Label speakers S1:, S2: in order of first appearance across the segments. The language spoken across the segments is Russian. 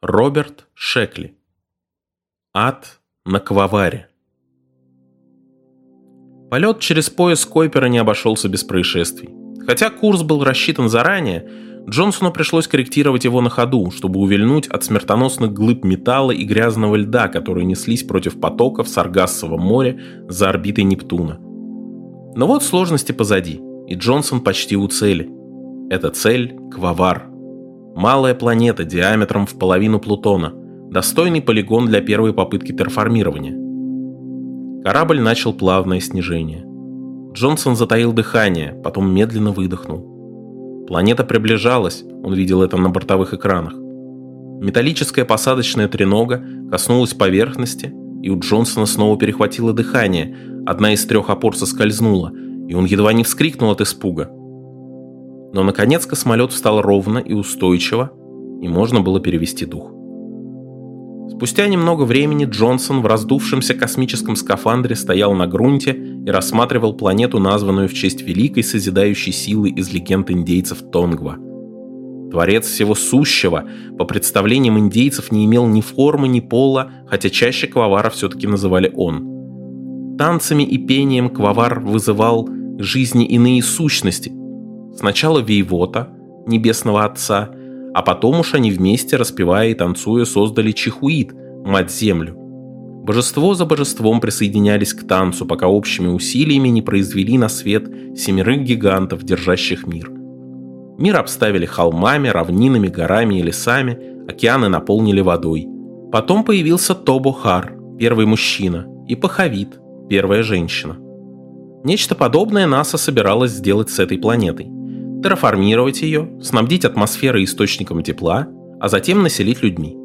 S1: Роберт Шекли. Ад на Кваваре. Полет через пояс Койпера не обошелся без происшествий. Хотя курс был рассчитан заранее, Джонсону пришлось корректировать его на ходу, чтобы увильнуть от смертоносных глыб металла и грязного льда, которые неслись против потоков Саргассового моря за орбитой Нептуна. Но вот сложности позади, и Джонсон почти у цели. Эта цель – Квавар – Малая планета диаметром в половину Плутона. Достойный полигон для первой попытки терформирования. Корабль начал плавное снижение. Джонсон затаил дыхание, потом медленно выдохнул. Планета приближалась, он видел это на бортовых экранах. Металлическая посадочная тренога коснулась поверхности, и у Джонсона снова перехватило дыхание. Одна из трех опор соскользнула, и он едва не вскрикнул от испуга. Но, наконец, космолет встал ровно и устойчиво, и можно было перевести дух. Спустя немного времени Джонсон в раздувшемся космическом скафандре стоял на грунте и рассматривал планету, названную в честь великой созидающей силы из легенд индейцев Тонгва. Творец всего сущего, по представлениям индейцев, не имел ни формы, ни пола, хотя чаще Квавара все-таки называли он. Танцами и пением Квавар вызывал жизни иные сущности, Сначала Вейвота, Небесного Отца, а потом уж они вместе, распевая и танцуя, создали Чихуит, Мать-Землю. Божество за божеством присоединялись к танцу, пока общими усилиями не произвели на свет семерых гигантов, держащих мир. Мир обставили холмами, равнинами, горами и лесами, океаны наполнили водой. Потом появился Тобохар, первый мужчина, и Паховит, первая женщина. Нечто подобное НАСА собиралась сделать с этой планетой терраформировать ее, снабдить атмосферой источником тепла, а затем населить людьми.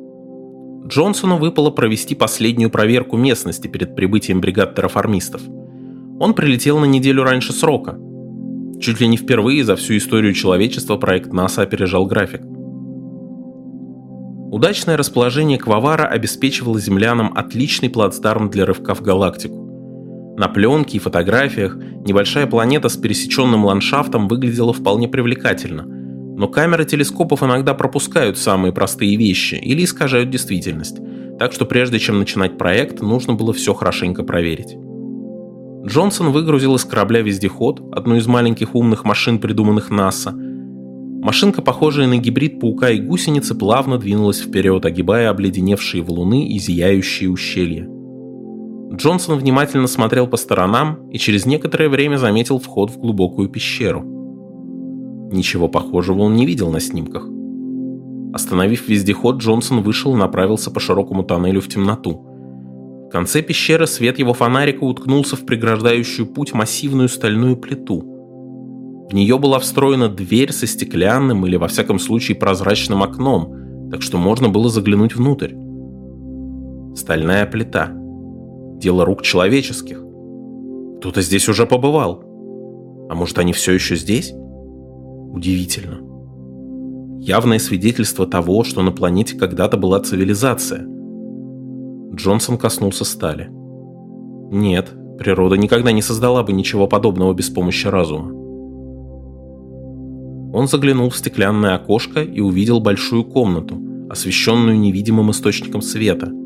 S1: Джонсону выпало провести последнюю проверку местности перед прибытием бригад терраформистов. Он прилетел на неделю раньше срока. Чуть ли не впервые за всю историю человечества проект НАСА опережал график. Удачное расположение Квавара обеспечивало землянам отличный плацдарм для рывка в галактику. На пленке и фотографиях небольшая планета с пересеченным ландшафтом выглядела вполне привлекательно. Но камеры телескопов иногда пропускают самые простые вещи или искажают действительность. Так что прежде чем начинать проект, нужно было все хорошенько проверить. Джонсон выгрузил из корабля вездеход, одну из маленьких умных машин, придуманных НАСА. Машинка, похожая на гибрид паука и гусеницы, плавно двинулась вперед, огибая обледеневшие валуны и зияющие ущелья. Джонсон внимательно смотрел по сторонам и через некоторое время заметил вход в глубокую пещеру. Ничего похожего он не видел на снимках. Остановив вездеход, Джонсон вышел и направился по широкому тоннелю в темноту. В конце пещеры свет его фонарика уткнулся в преграждающую путь массивную стальную плиту. В нее была встроена дверь со стеклянным или, во всяком случае, прозрачным окном, так что можно было заглянуть внутрь. Стальная плита – дело рук человеческих. Кто-то здесь уже побывал. А может, они все еще здесь? Удивительно. Явное свидетельство того, что на планете когда-то была цивилизация. Джонсон коснулся стали. Нет, природа никогда не создала бы ничего подобного без помощи разума. Он заглянул в стеклянное окошко и увидел большую комнату, освещенную невидимым источником света –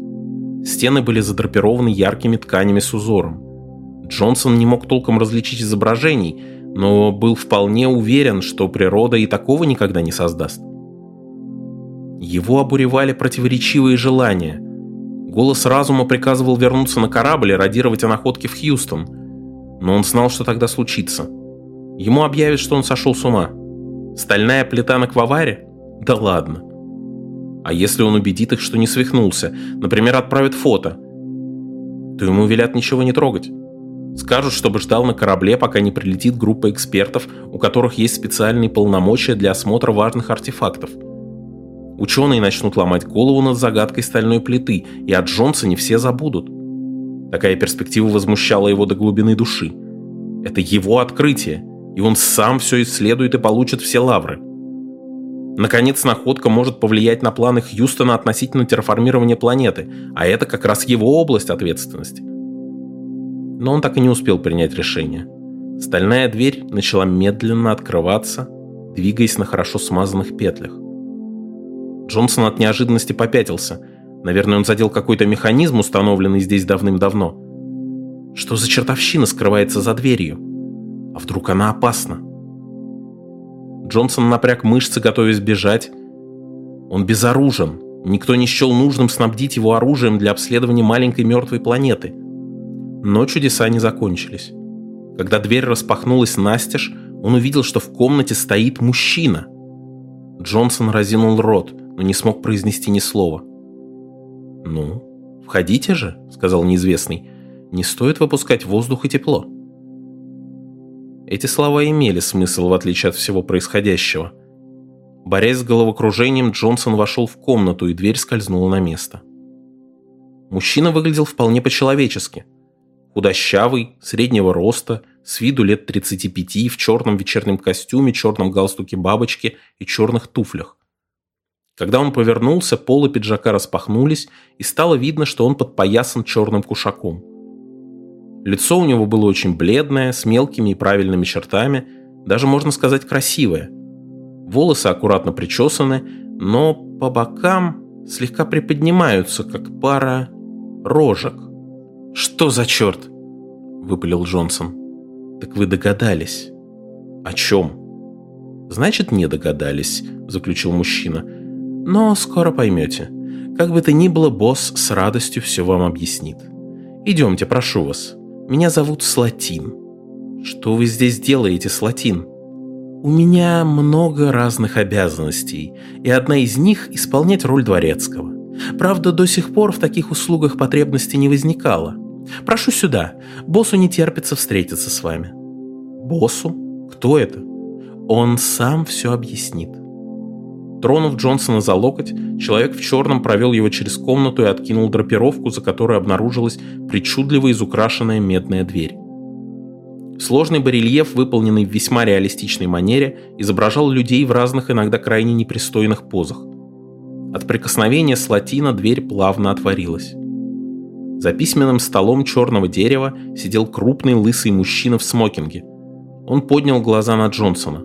S1: Стены были задрапированы яркими тканями с узором. Джонсон не мог толком различить изображений, но был вполне уверен, что природа и такого никогда не создаст. Его обуревали противоречивые желания. Голос разума приказывал вернуться на корабль и радировать о находке в Хьюстон. Но он знал, что тогда случится. Ему объявят, что он сошел с ума. Стальная плита на кваваре? Да ладно. А если он убедит их, что не свихнулся, например, отправит фото, то ему велят ничего не трогать. Скажут, чтобы ждал на корабле, пока не прилетит группа экспертов, у которых есть специальные полномочия для осмотра важных артефактов. Ученые начнут ломать голову над загадкой стальной плиты, и о Джонсоне все забудут. Такая перспектива возмущала его до глубины души. Это его открытие, и он сам все исследует и получит все лавры. Наконец, находка может повлиять на планы Хьюстона относительно терраформирования планеты, а это как раз его область ответственности. Но он так и не успел принять решение. Стальная дверь начала медленно открываться, двигаясь на хорошо смазанных петлях. Джонсон от неожиданности попятился. Наверное, он задел какой-то механизм, установленный здесь давным-давно. Что за чертовщина скрывается за дверью? А вдруг она опасна? Джонсон напряг мышцы, готовясь бежать. Он безоружен. Никто не счел нужным снабдить его оружием для обследования маленькой мертвой планеты. Но чудеса не закончились. Когда дверь распахнулась настежь, он увидел, что в комнате стоит мужчина. Джонсон разинул рот, но не смог произнести ни слова. «Ну, входите же», — сказал неизвестный. «Не стоит выпускать воздух и тепло». Эти слова имели смысл, в отличие от всего происходящего. Борясь с головокружением, Джонсон вошел в комнату, и дверь скользнула на место. Мужчина выглядел вполне по-человечески. Худощавый, среднего роста, с виду лет 35, в черном вечернем костюме, черном галстуке бабочки и черных туфлях. Когда он повернулся, полы пиджака распахнулись, и стало видно, что он подпоясан черным кушаком. Лицо у него было очень бледное, с мелкими и правильными чертами, даже, можно сказать, красивое. Волосы аккуратно причесаны, но по бокам слегка приподнимаются, как пара рожек. «Что за черт?» – выпалил Джонсон. Так вы догадались. О чем? Значит, не догадались, заключил мужчина. Но скоро поймете. Как бы то ни было, босс с радостью все вам объяснит. Идемте, прошу вас. Меня зовут Слатин. Что вы здесь делаете, Слатин? У меня много разных обязанностей, и одна из них – исполнять роль дворецкого. Правда, до сих пор в таких услугах потребности не возникало – Прошу сюда. Боссу не терпится встретиться с вами. Боссу? Кто это? Он сам все объяснит. Тронув Джонсона за локоть, человек в черном провел его через комнату и откинул драпировку, за которой обнаружилась причудливо изукрашенная медная дверь. Сложный барельеф, выполненный в весьма реалистичной манере, изображал людей в разных, иногда крайне непристойных позах. От прикосновения с латина дверь плавно отворилась. За письменным столом черного дерева сидел крупный лысый мужчина в смокинге. Он поднял глаза на Джонсона.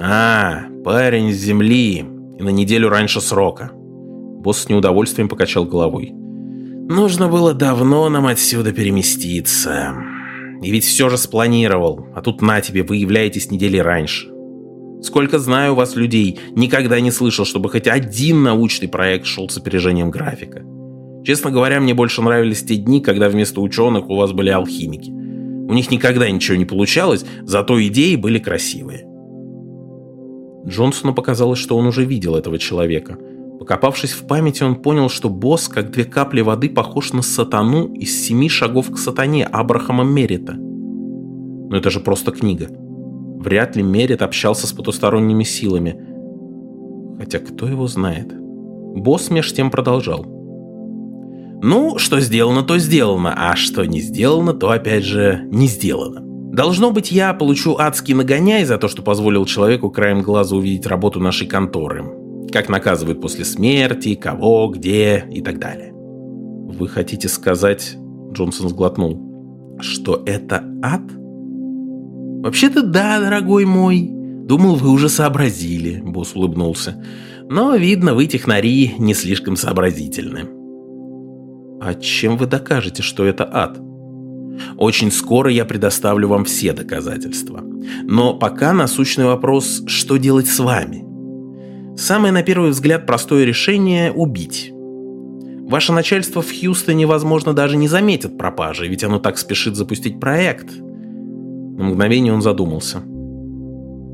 S1: «А, парень с земли, и на неделю раньше срока». Босс с неудовольствием покачал головой. «Нужно было давно нам отсюда переместиться. И ведь все же спланировал, а тут на тебе, вы являетесь недели раньше. Сколько знаю вас людей, никогда не слышал, чтобы хоть один научный проект шел с опережением графика. Честно говоря, мне больше нравились те дни, когда вместо ученых у вас были алхимики. У них никогда ничего не получалось, зато идеи были красивые. Джонсону показалось, что он уже видел этого человека. Покопавшись в памяти, он понял, что босс, как две капли воды, похож на сатану из семи шагов к сатане Абрахама Мерита. Но это же просто книга. Вряд ли Мерит общался с потусторонними силами. Хотя кто его знает. Босс меж тем продолжал. Ну, что сделано, то сделано, а что не сделано, то опять же не сделано. Должно быть, я получу адский нагоняй за то, что позволил человеку краем глаза увидеть работу нашей конторы. Как наказывают после смерти, кого, где и так далее. Вы хотите сказать, Джонсон сглотнул, что это ад? Вообще-то да, дорогой мой. Думал, вы уже сообразили, босс улыбнулся. Но, видно, вы, технари, не слишком сообразительны. А чем вы докажете, что это ад? Очень скоро я предоставлю вам все доказательства. Но пока насущный вопрос, что делать с вами? Самое на первый взгляд простое решение – убить. Ваше начальство в Хьюстоне, возможно, даже не заметит пропажи, ведь оно так спешит запустить проект. На мгновение он задумался.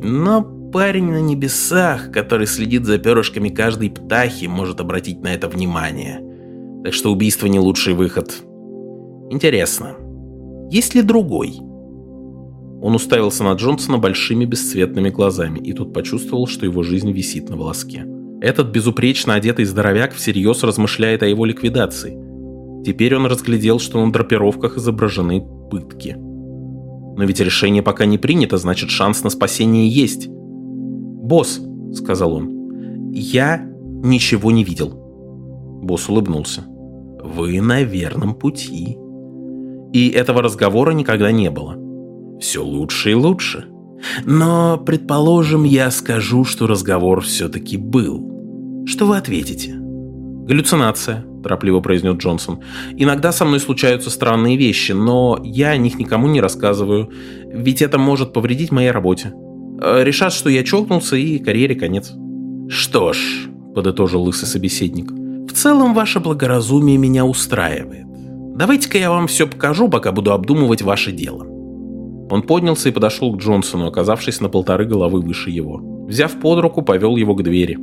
S1: Но парень на небесах, который следит за перышками каждой птахи, может обратить на это внимание – так что убийство не лучший выход. Интересно, есть ли другой? Он уставился на Джонсона большими бесцветными глазами и тут почувствовал, что его жизнь висит на волоске. Этот безупречно одетый здоровяк всерьез размышляет о его ликвидации. Теперь он разглядел, что на драпировках изображены пытки. Но ведь решение пока не принято, значит шанс на спасение есть. «Босс», — сказал он, — «я ничего не видел». Босс улыбнулся. Вы на верном пути. И этого разговора никогда не было. Все лучше и лучше. Но, предположим, я скажу, что разговор все-таки был.
S2: Что вы ответите?
S1: «Галлюцинация», – торопливо произнес Джонсон. «Иногда со мной случаются странные вещи, но я о них никому не рассказываю, ведь это может повредить моей работе. Э, решат, что я чокнулся, и карьере конец».
S2: «Что ж», – подытожил лысый собеседник, – «в целом ваше благоразумие меня устраивает. Давайте-ка я вам все покажу, пока буду обдумывать ваше дело».
S1: Он поднялся и подошел к Джонсону, оказавшись на полторы головы выше его. Взяв под руку, повел его к двери.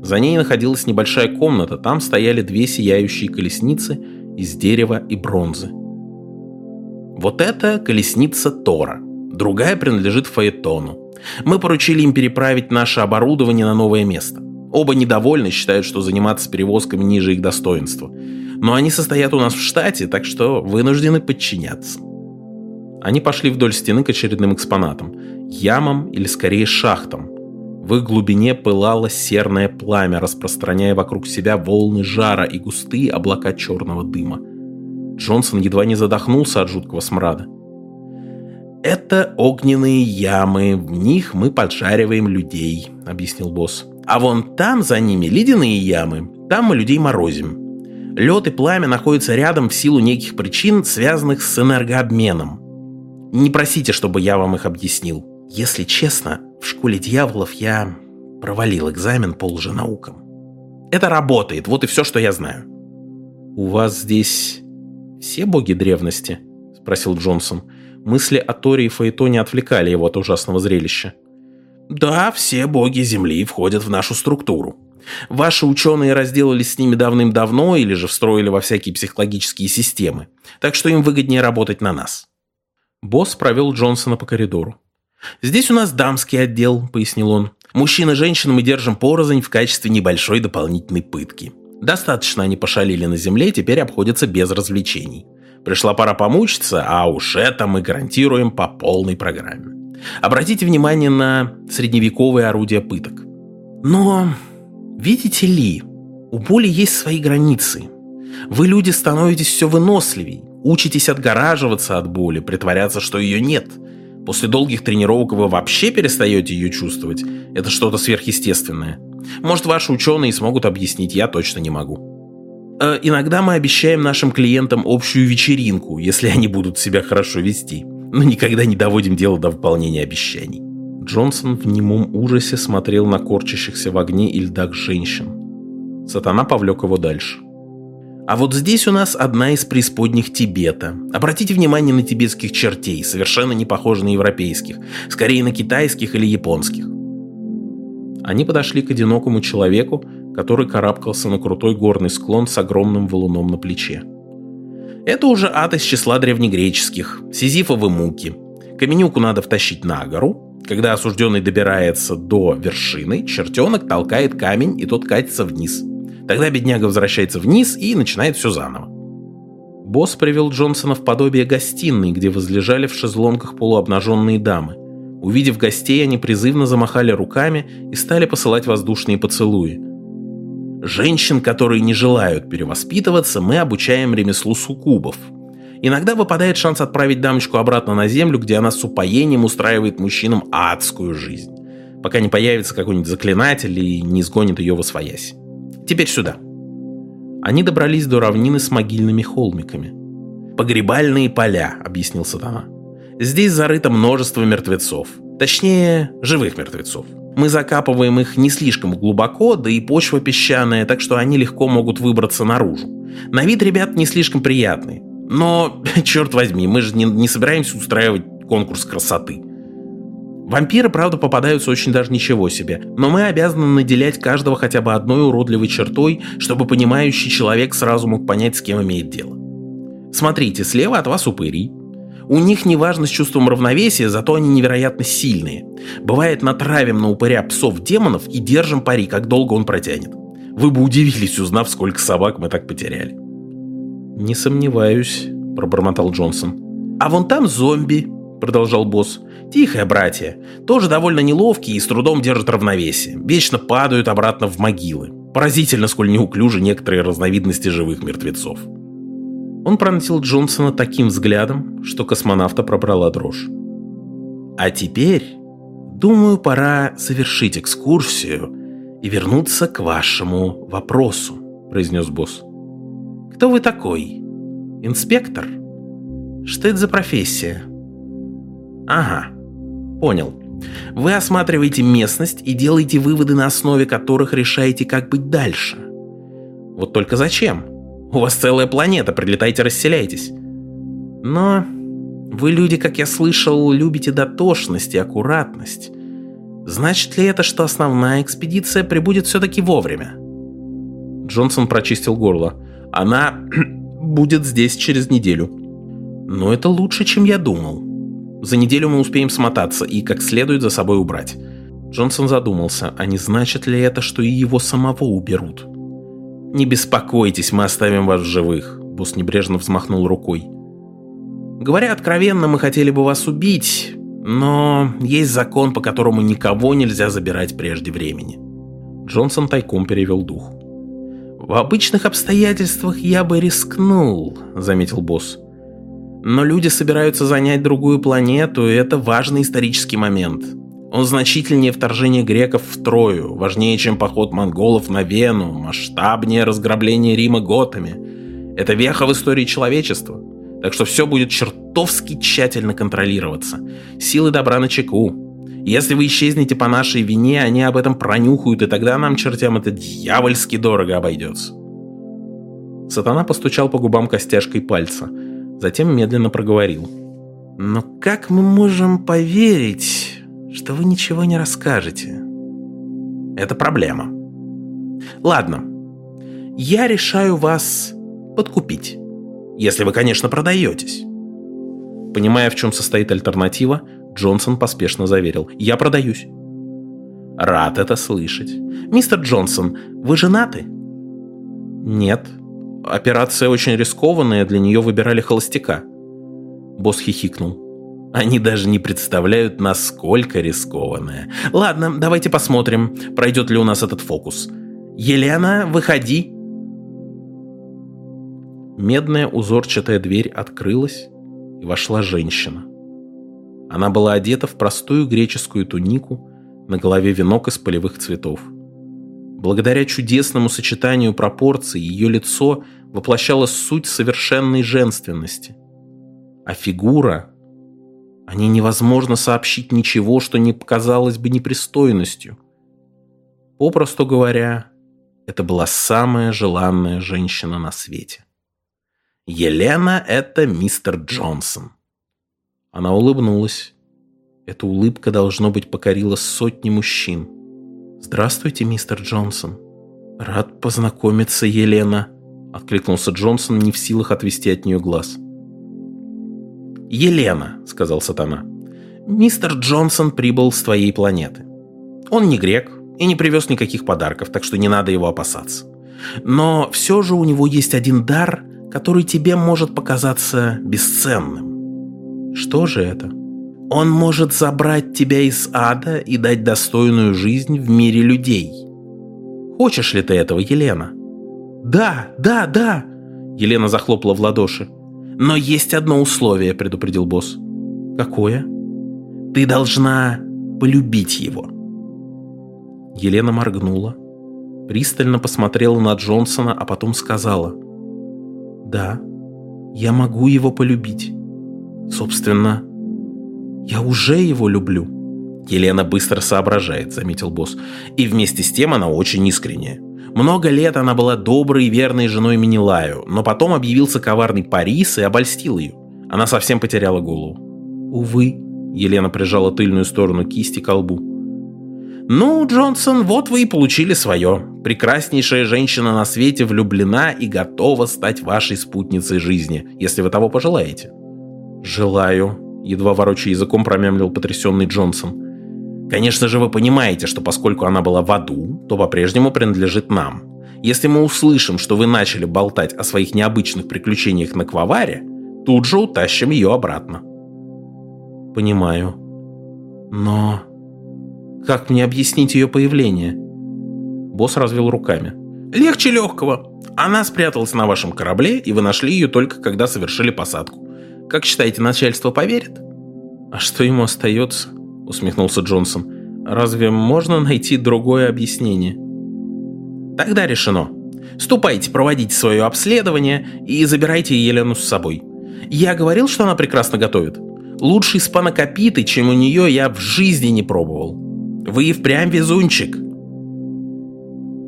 S1: За ней находилась небольшая комната, там стояли две сияющие колесницы из дерева и бронзы.
S2: Вот это колесница Тора, другая принадлежит Фаэтону. Мы поручили им переправить наше оборудование на новое место. Оба недовольны, считают, что заниматься перевозками ниже их достоинства. Но они состоят у нас в штате, так что вынуждены подчиняться.
S1: Они пошли вдоль стены к очередным экспонатам. Ямам или скорее шахтам, в их глубине пылало серное пламя, распространяя вокруг себя волны жара и густые облака черного дыма. Джонсон едва не задохнулся от жуткого смрада.
S2: «Это огненные ямы, в них мы поджариваем людей», — объяснил босс. «А вон там за ними ледяные ямы, там мы людей морозим. Лед и пламя находятся рядом в силу неких причин, связанных с энергообменом. Не просите, чтобы я вам их объяснил. Если честно, в школе дьяволов я провалил экзамен по лженаукам. Это работает, вот и все, что я знаю.
S1: «У вас здесь все боги древности?» – спросил Джонсон. Мысли о Торе и Фаэтоне отвлекали его от ужасного зрелища.
S2: «Да, все боги Земли входят в нашу структуру. Ваши ученые разделались с ними давным-давно или же встроили во всякие психологические системы, так что им выгоднее работать на нас».
S1: Босс провел Джонсона по коридору.
S2: «Здесь у нас дамский отдел», — пояснил он. «Мужчин и женщин мы держим порознь в качестве небольшой дополнительной пытки. Достаточно они пошалили на земле, теперь обходятся без развлечений. Пришла пора помучиться, а уж это мы гарантируем по полной программе. Обратите внимание на средневековые орудия пыток. Но, видите ли, у боли есть свои границы. Вы, люди, становитесь все выносливей, учитесь отгораживаться от боли, притворяться, что ее нет — После долгих тренировок вы вообще перестаете ее чувствовать. Это что-то сверхъестественное. Может, ваши ученые смогут объяснить, я точно не могу. Э, иногда мы обещаем нашим клиентам общую вечеринку, если они будут себя хорошо вести, но никогда не доводим дело до выполнения обещаний.
S1: Джонсон в немом ужасе смотрел на корчащихся в огне и льдах женщин. Сатана повлек его дальше.
S2: А вот здесь у нас одна из преисподних Тибета. Обратите внимание на тибетских чертей, совершенно не похожи на европейских, скорее на китайских или японских.
S1: Они подошли к одинокому человеку, который карабкался на крутой горный склон с огромным валуном на плече.
S2: Это уже ад из числа древнегреческих, сизифовы муки. Каменюку надо втащить на гору. Когда осужденный добирается до вершины, чертенок толкает камень, и тот катится вниз – Тогда бедняга возвращается вниз и начинает все заново.
S1: Босс привел Джонсона в подобие гостиной, где возлежали в шезлонгах полуобнаженные дамы. Увидев гостей, они призывно замахали руками и стали посылать воздушные поцелуи.
S2: Женщин, которые не желают перевоспитываться, мы обучаем ремеслу суккубов. Иногда выпадает шанс отправить дамочку обратно на землю, где она с упоением устраивает мужчинам адскую жизнь, пока не появится какой-нибудь заклинатель и не сгонит ее во своясь. Теперь сюда».
S1: Они добрались до равнины с могильными холмиками.
S2: «Погребальные поля», — объяснил сатана. «Здесь зарыто множество мертвецов. Точнее, живых мертвецов. Мы закапываем их не слишком глубоко, да и почва песчаная, так что они легко могут выбраться наружу. На вид ребят не слишком приятные. Но, черт возьми, мы же не, не собираемся устраивать конкурс красоты. Вампиры, правда, попадаются очень даже ничего себе, но мы обязаны наделять каждого хотя бы одной уродливой чертой, чтобы понимающий человек сразу мог понять, с кем имеет дело. Смотрите, слева от вас упыри. У них не важно с чувством равновесия, зато они невероятно сильные. Бывает, натравим на упыря псов-демонов и держим пари, как долго он протянет. Вы бы удивились, узнав, сколько собак мы так потеряли.
S1: «Не сомневаюсь», — пробормотал Джонсон.
S2: «А вон там зомби», — продолжал босс. Тихое, братья. Тоже довольно неловкие и с трудом держат равновесие. Вечно падают обратно в могилы. Поразительно, сколь неуклюжи некоторые разновидности живых мертвецов.
S1: Он проносил Джонсона таким взглядом, что космонавта пробрала дрожь.
S2: А теперь, думаю, пора совершить экскурсию и вернуться к вашему вопросу», — произнес босс. «Кто вы такой? Инспектор? Что это за профессия?» «Ага, понял. Вы осматриваете местность и делаете выводы, на основе которых решаете, как быть дальше. Вот только зачем? У вас целая планета, прилетайте, расселяйтесь. Но вы люди, как я слышал, любите дотошность и аккуратность. Значит ли это, что основная экспедиция прибудет все-таки вовремя? Джонсон прочистил горло. Она будет здесь через неделю. Но это лучше, чем я думал. За неделю мы успеем смотаться и как следует за собой убрать. Джонсон задумался, а не значит ли это, что и его самого уберут? «Не беспокойтесь, мы оставим вас в живых», — босс небрежно взмахнул рукой. Говоря откровенно, мы хотели бы вас убить, но есть закон, по которому никого нельзя забирать прежде времени. Джонсон тайком перевел дух. «В обычных обстоятельствах я бы рискнул», — заметил босс. «Но люди собираются занять другую планету, и это важный исторический момент. Он значительнее вторжения греков в Трою, важнее, чем поход монголов на Вену, масштабнее разграбление Рима готами. Это веха в истории человечества. Так что все будет чертовски тщательно контролироваться. Силы добра на чеку. Если вы исчезнете по нашей вине, они об этом пронюхают, и тогда нам, чертям, это дьявольски дорого обойдется. Сатана постучал по губам костяшкой пальца, затем медленно проговорил. «Но как мы можем поверить, что вы ничего не расскажете?» «Это проблема. Ладно, я решаю вас подкупить». Если вы, конечно, продаетесь. Понимая, в чем состоит альтернатива, Джонсон поспешно заверил. «Я продаюсь». «Рад это слышать. Мистер Джонсон, вы женаты?» «Нет. Операция очень рискованная, для нее выбирали холостяка». Босс хихикнул. Они даже не представляют, насколько рискованная. Ладно, давайте посмотрим, пройдет ли у нас этот фокус. Елена, выходи. Медная узорчатая дверь открылась, и вошла женщина. Она была одета в простую греческую тунику, на голове венок из полевых цветов. Благодаря чудесному сочетанию пропорций ее лицо воплощало суть совершенной женственности. А фигура... О ней невозможно сообщить ничего, что не показалось бы непристойностью. Попросту говоря, это была самая желанная женщина на свете. Елена – это мистер Джонсон. Она улыбнулась. Эта улыбка, должно быть, покорила сотни мужчин. «Здравствуйте, мистер Джонсон». «Рад познакомиться, Елена», – откликнулся Джонсон, не в силах отвести от нее глаз. «Елена», – сказал сатана, – «мистер Джонсон прибыл с твоей планеты. Он не грек и не привез никаких подарков, так что не надо его опасаться. Но все же у него есть один дар – который тебе может показаться бесценным. Что же это? Он может забрать тебя из ада и дать достойную жизнь в мире людей. Хочешь ли ты этого, Елена? Да, да, да! Елена захлопала в ладоши. Но есть одно условие, предупредил босс. Какое? Ты должна полюбить его. Елена моргнула, пристально посмотрела на Джонсона, а потом сказала – да, я могу его полюбить. Собственно, я уже его люблю. Елена быстро соображает, заметил босс. И вместе с тем она очень искренняя. Много лет она была доброй и верной женой Минилаю, но потом объявился коварный Парис и обольстил ее. Она совсем потеряла голову. Увы, Елена прижала тыльную сторону кисти к колбу. «Ну, Джонсон, вот вы и получили свое. Прекраснейшая женщина на свете влюблена и готова стать вашей спутницей жизни, если вы того пожелаете». «Желаю», — едва ворочая языком промямлил потрясенный Джонсон. «Конечно же вы понимаете, что поскольку она была в аду, то по-прежнему принадлежит нам. Если мы услышим, что вы начали болтать о своих необычных приключениях на Кваваре, тут же утащим ее обратно». «Понимаю. Но...» Как мне объяснить ее появление? Босс развел руками. Легче легкого. Она спряталась на вашем корабле, и вы нашли ее только когда совершили посадку. Как считаете, начальство поверит? А что ему остается? Усмехнулся Джонсон. Разве можно найти другое объяснение? Тогда решено. Ступайте, проводите свое обследование и забирайте Елену с собой. Я говорил, что она прекрасно готовит. Лучший спанокопиты, чем у нее, я в жизни не пробовал. Вы и впрямь везунчик.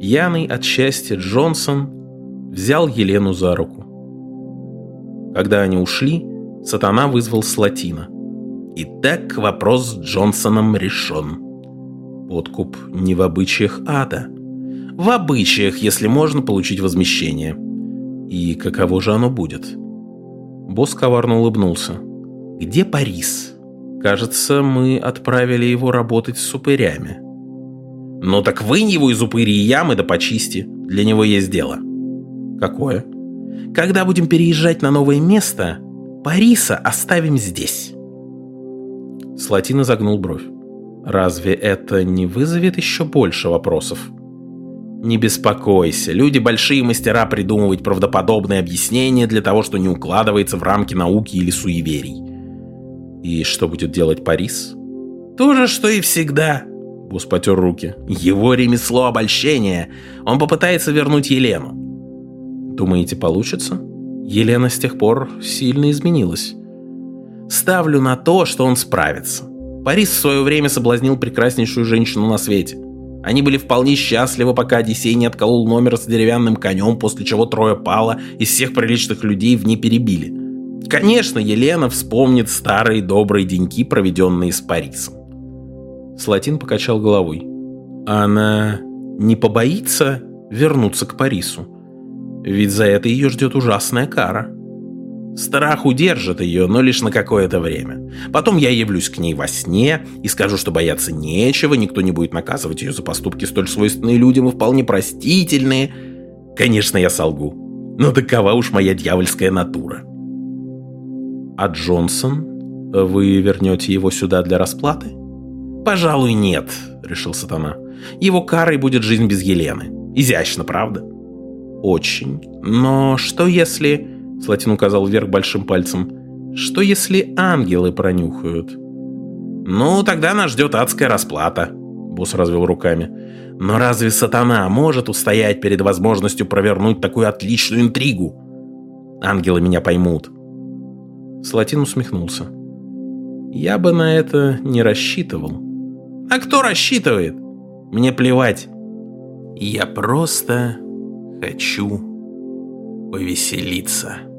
S1: Пьяный от счастья Джонсон взял Елену за руку. Когда они ушли, сатана вызвал Слатина.
S2: Итак, вопрос с Джонсоном решен. Подкуп не в обычаях ада. В обычаях, если можно получить возмещение. И каково же оно будет?
S1: Босс коварно улыбнулся.
S2: Где Парис?
S1: Кажется, мы отправили его работать с упырями.
S2: Ну так вынь его из упыри ямы да почисти. Для него есть дело.
S1: Какое?
S2: Когда будем переезжать на новое место, Париса оставим здесь.
S1: Слатин загнул бровь. Разве это не вызовет еще больше вопросов?
S2: Не беспокойся, люди большие мастера придумывать правдоподобные объяснения для того, что не укладывается в рамки науки или суеверий.
S1: И что будет делать Парис?
S2: То же, что и всегда. Босс потер руки. Его ремесло обольщения. Он попытается вернуть Елену.
S1: Думаете, получится? Елена с тех пор сильно изменилась.
S2: Ставлю на то, что он справится. Парис в свое время соблазнил прекраснейшую женщину на свете. Они были вполне счастливы, пока Одиссей не отколол номер с деревянным конем, после чего трое пало, и всех приличных людей в ней перебили. Конечно, Елена вспомнит старые добрые деньки, проведенные с Парисом.
S1: Слатин покачал головой. Она не побоится вернуться к Парису? Ведь за это ее ждет ужасная кара.
S2: Страх удержит ее, но лишь на какое-то время. Потом я явлюсь к ней во сне и скажу, что бояться нечего, никто не будет наказывать ее за поступки столь свойственные людям и вполне простительные. Конечно, я солгу. Но такова уж моя дьявольская натура.
S1: А Джонсон? Вы вернете его сюда для расплаты?
S2: Пожалуй, нет, решил сатана. Его карой будет жизнь без Елены. Изящно, правда?
S1: Очень. Но что если... Слатин указал вверх большим пальцем. Что если ангелы пронюхают?
S2: Ну, тогда нас ждет адская расплата. Босс развел руками. Но разве сатана может устоять перед возможностью провернуть такую отличную интригу? Ангелы меня поймут.
S1: Слатин усмехнулся. Я бы на это не рассчитывал.
S2: А кто рассчитывает? Мне плевать. Я просто хочу повеселиться.